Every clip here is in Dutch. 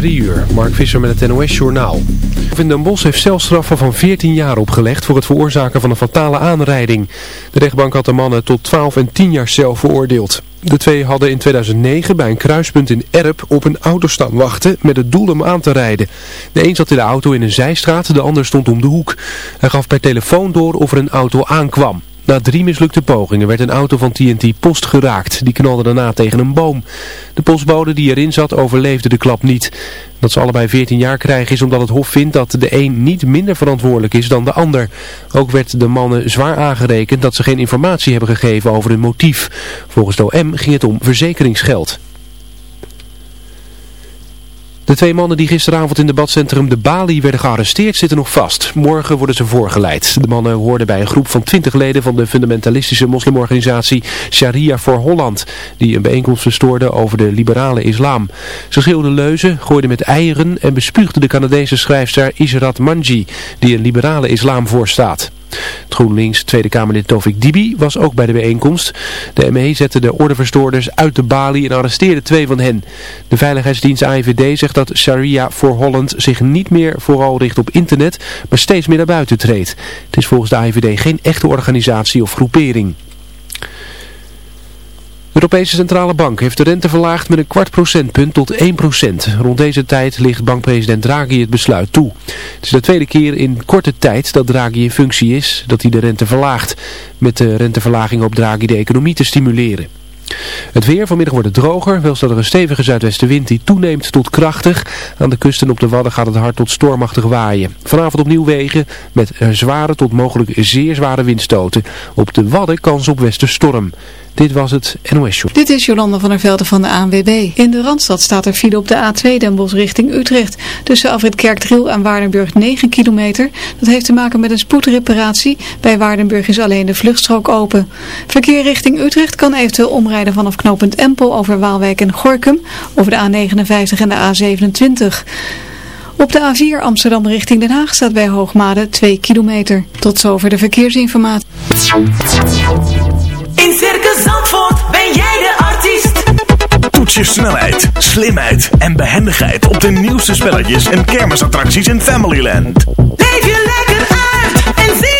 Drie uur, Mark Visser met het NOS-journaal. In Den Bosch heeft celstraffen van 14 jaar opgelegd voor het veroorzaken van een fatale aanrijding. De rechtbank had de mannen tot 12 en 10 jaar cel veroordeeld. De twee hadden in 2009 bij een kruispunt in Erp op een auto wachten met het doel om aan te rijden. De een zat in de auto in een zijstraat, de ander stond om de hoek. Hij gaf per telefoon door of er een auto aankwam. Na drie mislukte pogingen werd een auto van TNT Post geraakt. Die knalde daarna tegen een boom. De postbode die erin zat overleefde de klap niet. Dat ze allebei 14 jaar krijgen is omdat het Hof vindt dat de een niet minder verantwoordelijk is dan de ander. Ook werd de mannen zwaar aangerekend dat ze geen informatie hebben gegeven over hun motief. Volgens de OM ging het om verzekeringsgeld. De twee mannen die gisteravond in het badcentrum De Bali werden gearresteerd zitten nog vast. Morgen worden ze voorgeleid. De mannen hoorden bij een groep van 20 leden van de fundamentalistische moslimorganisatie Sharia voor Holland. Die een bijeenkomst verstoorde over de liberale islam. Ze schreeuwden leuzen, gooiden met eieren en bespuugden de Canadese schrijfster Israt Manji die een liberale islam voorstaat. Het GroenLinks Tweede Kamerlid Tovik Dibi was ook bij de bijeenkomst. De ME zette de ordeverstoorders uit de balie en arresteerde twee van hen. De veiligheidsdienst AIVD zegt dat Sharia voor Holland zich niet meer vooral richt op internet, maar steeds meer naar buiten treedt. Het is volgens de AIVD geen echte organisatie of groepering. De Europese Centrale Bank heeft de rente verlaagd met een kwart procentpunt tot 1 procent. Rond deze tijd ligt bankpresident Draghi het besluit toe. Het is de tweede keer in korte tijd dat Draghi in functie is dat hij de rente verlaagt. Met de renteverlaging op Draghi de economie te stimuleren. Het weer, vanmiddag wordt het droger, wel staat er een stevige zuidwestenwind die toeneemt tot krachtig. Aan de kusten op de Wadden gaat het hard tot stormachtig waaien. Vanavond opnieuw wegen met zware tot mogelijk zeer zware windstoten. Op de Wadden kans op westerstorm. Dit was het NOS Show. Dit is Jolanda van der Velden van de ANWB. In de Randstad staat er file op de A2 Den Bosch richting Utrecht. Tussen Afrit Kerkdriel en Waardenburg 9 kilometer. Dat heeft te maken met een spoedreparatie. Bij Waardenburg is alleen de vluchtstrook open. Verkeer richting Utrecht kan eventueel omrijden vanaf knooppunt Empel over Waalwijk en Gorkum. Over de A59 en de A27. Op de A4 Amsterdam richting Den Haag staat bij Hoogmade 2 kilometer. Tot zover de verkeersinformatie. In Circus Zandvoort ben jij de artiest. Toets je snelheid, slimheid en behendigheid op de nieuwste spelletjes en kermisattracties in Familyland. Leef je lekker uit en zie.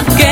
Again,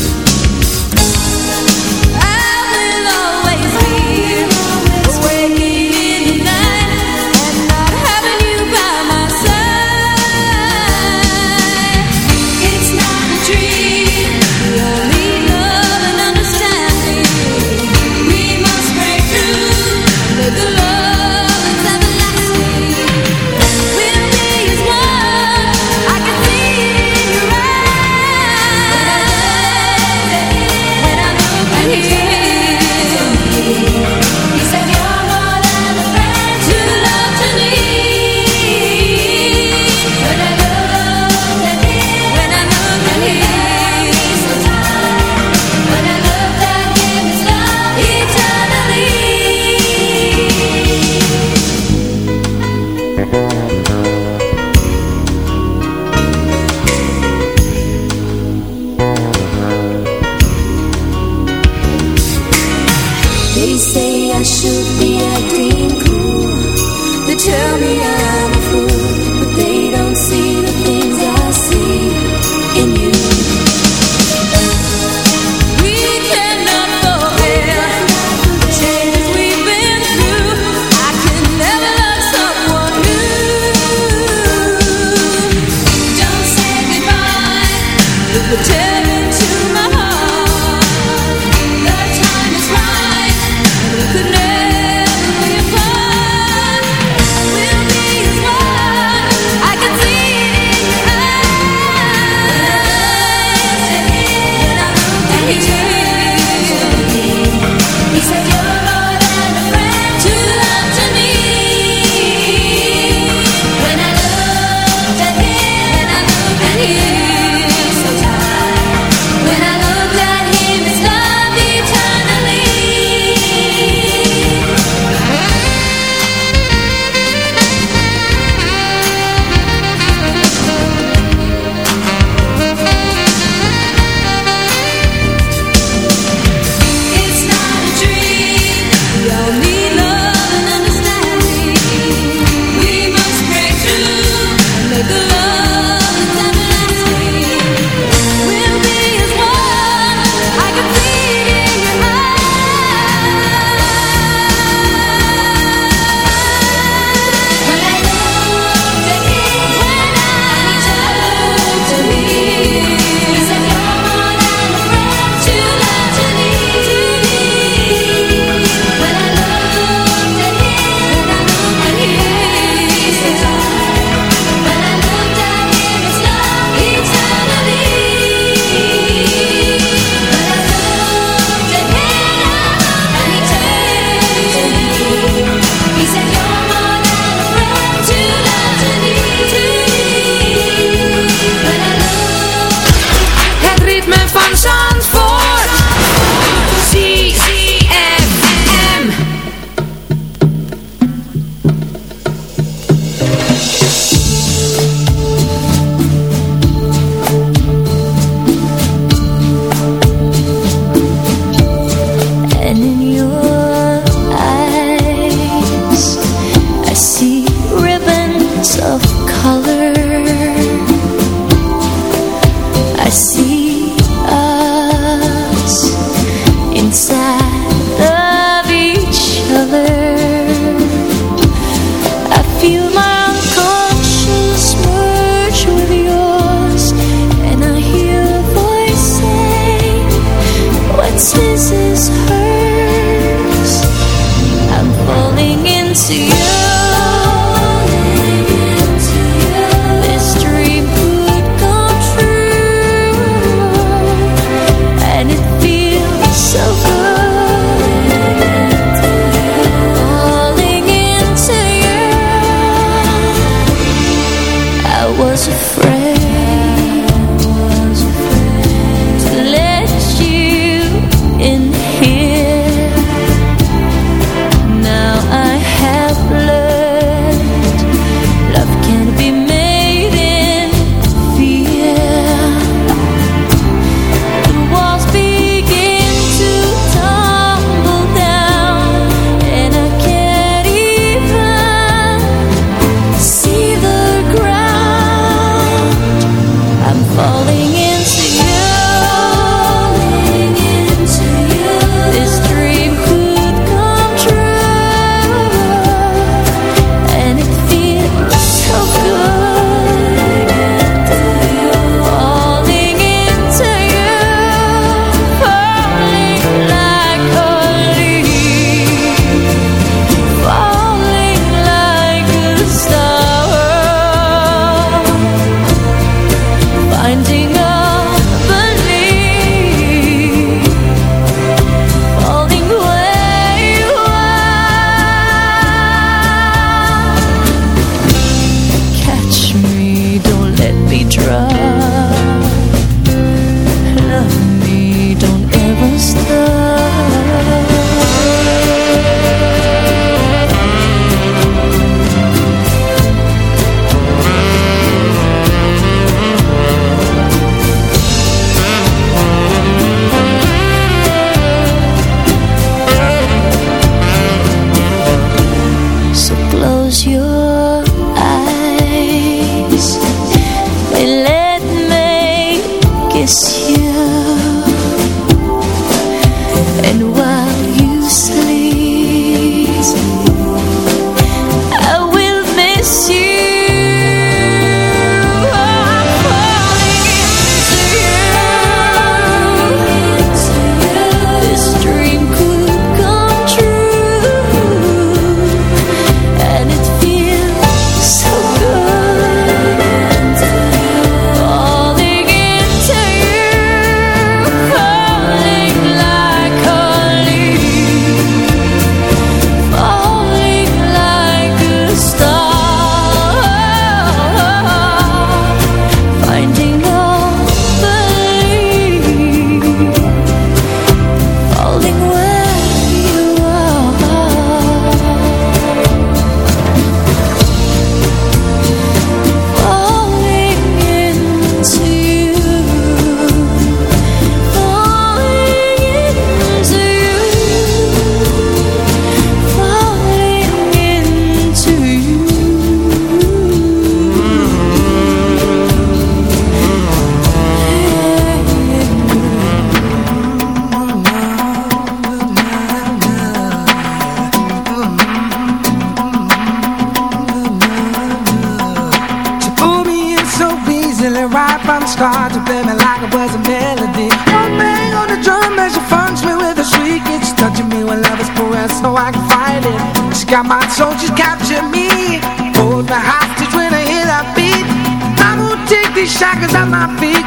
shackles off my feet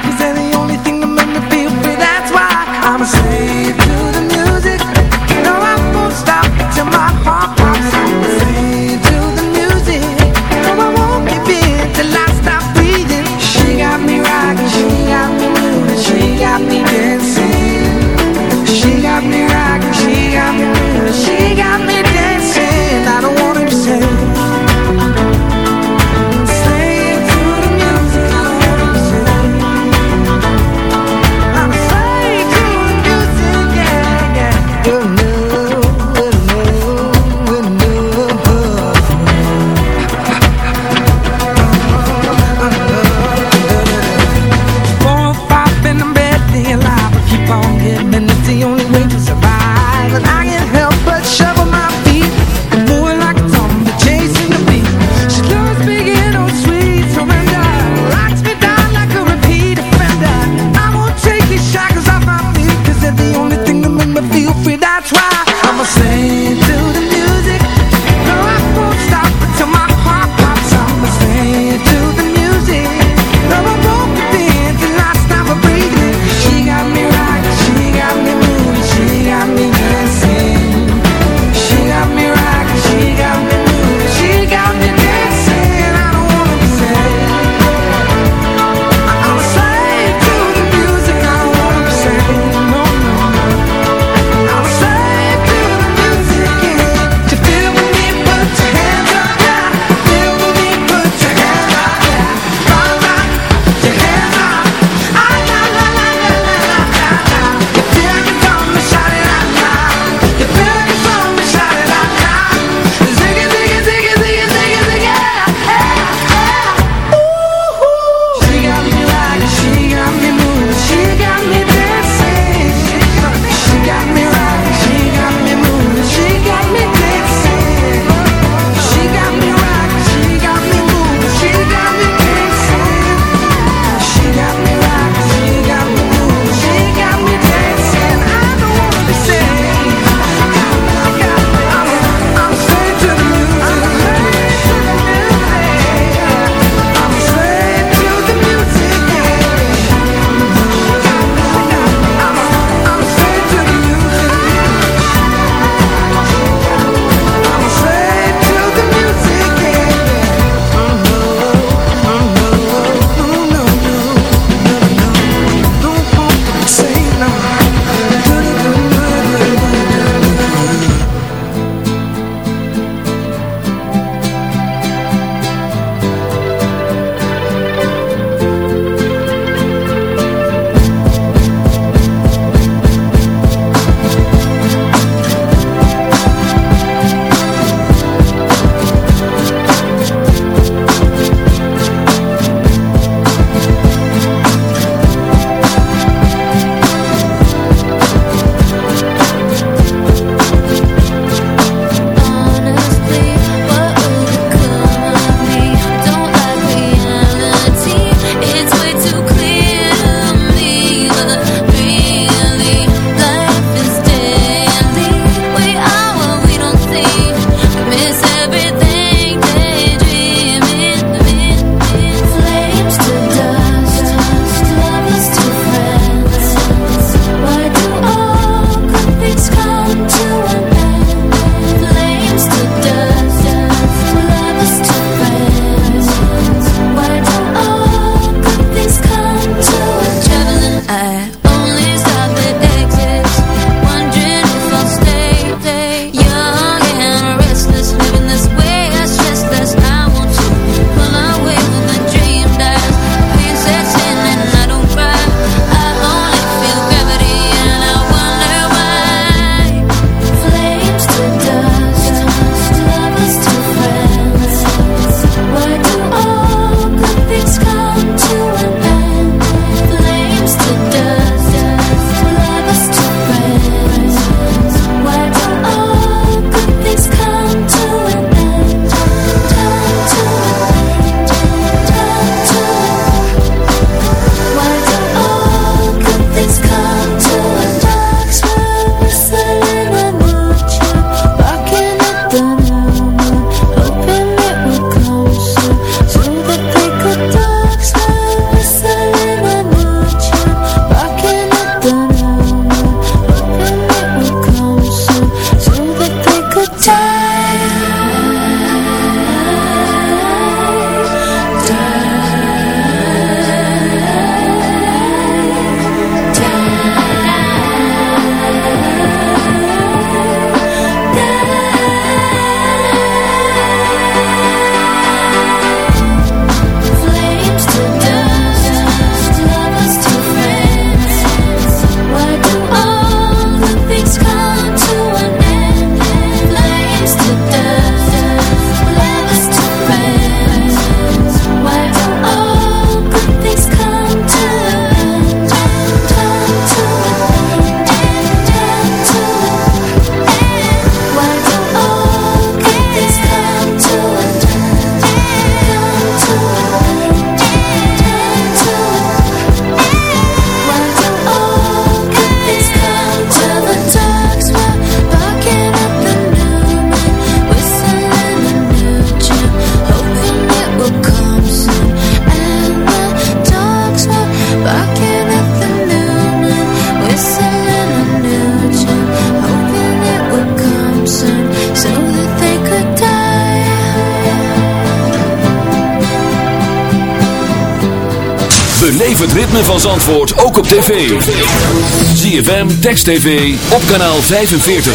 Text TV op kanaal 45.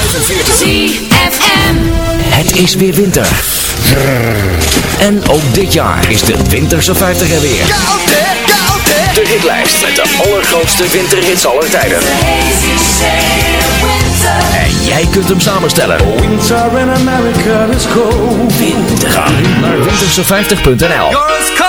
ZFM. Het is weer winter. En ook dit jaar is de Winterse 50 er weer. De hitlijst met de allergrootste winterhits aller tijden. En jij kunt hem samenstellen. Winter in America is cold. Winter. Ga naar winterse50.nl.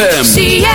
ZFM.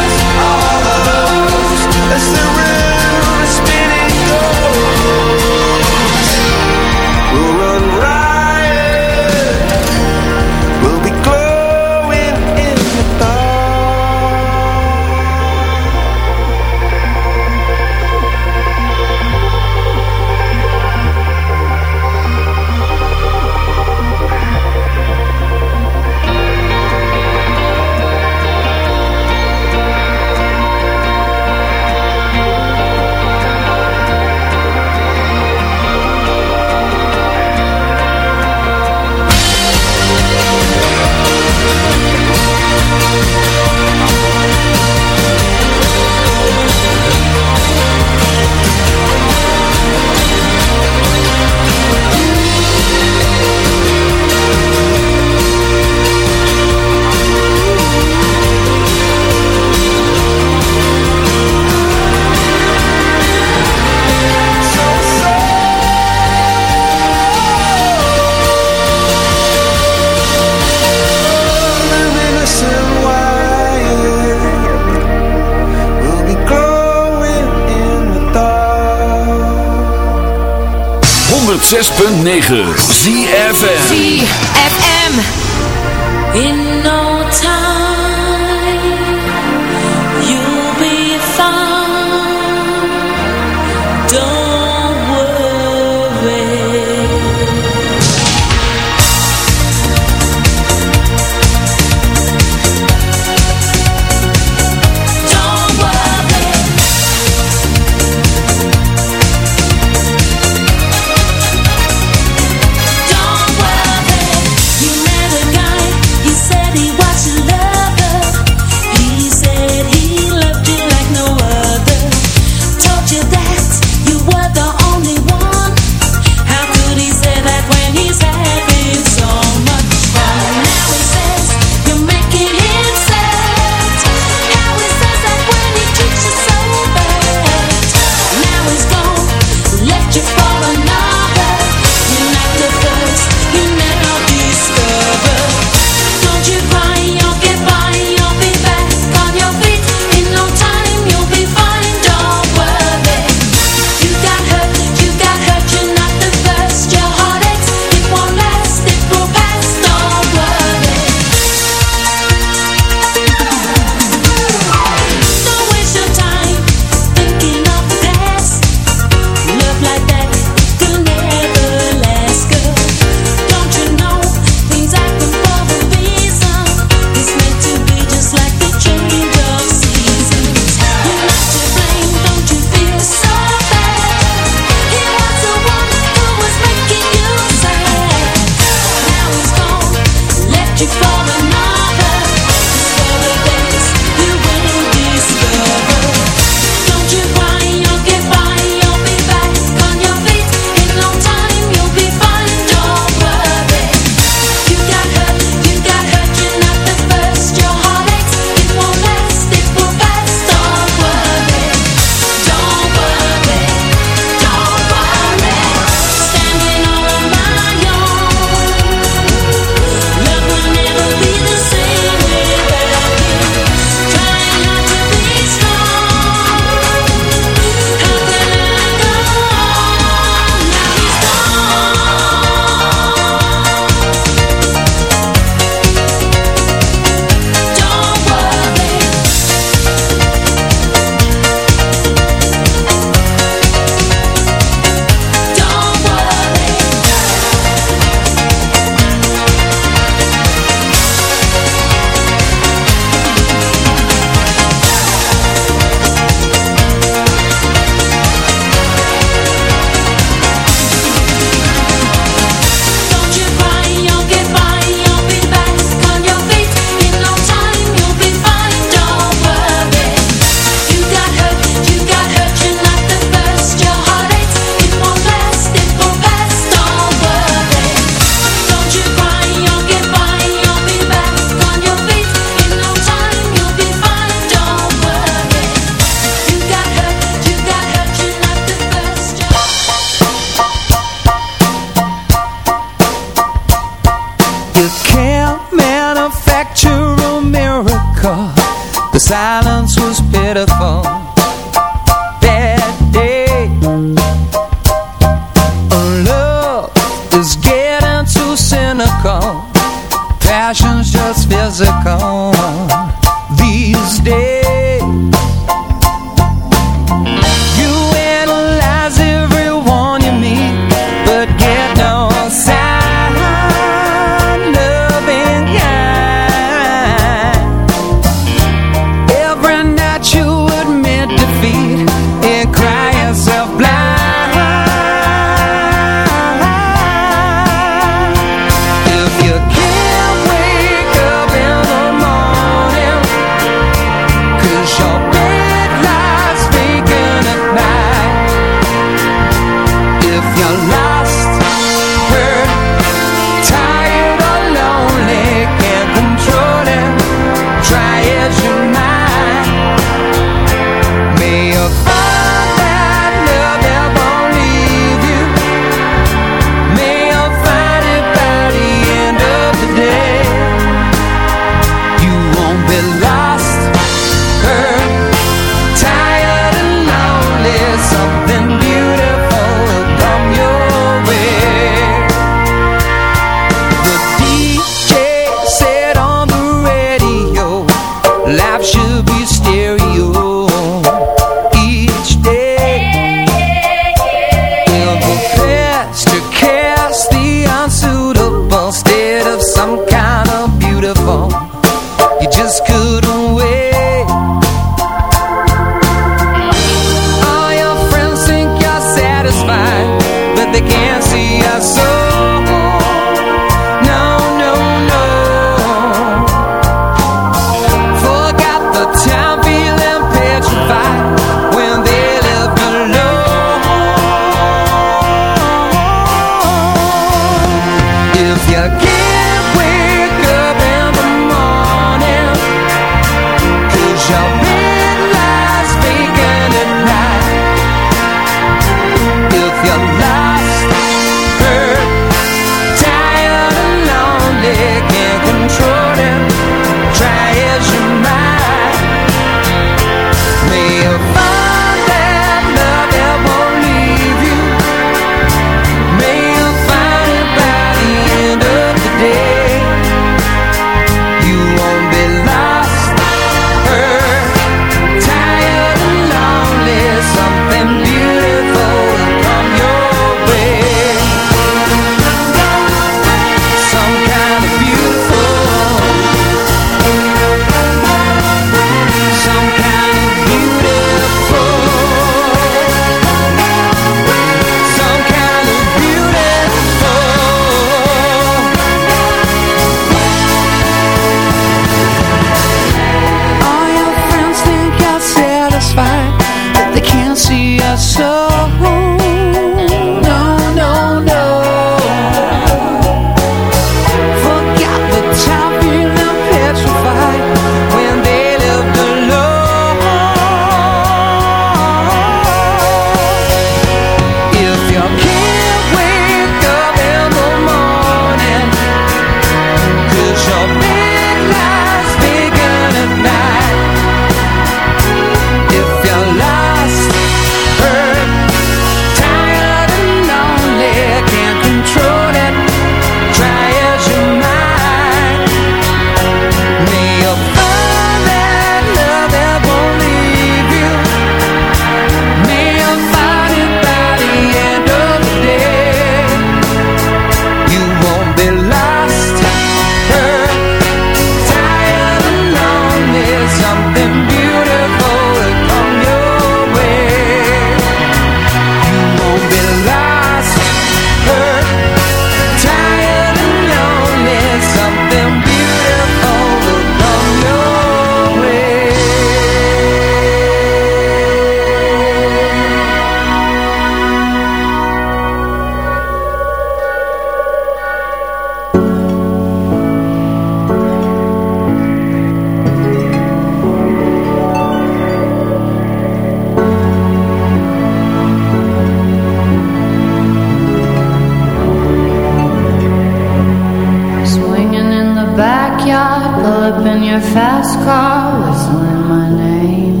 last call whistling my name.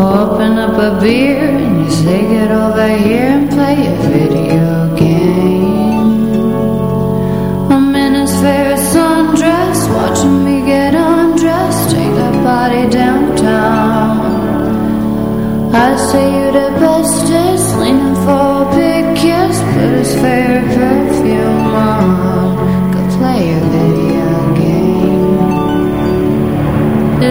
Open up a beer and you say get over here and play a video game. I'm in his favorite sundress watching me get undressed. Take the body downtown. I say you to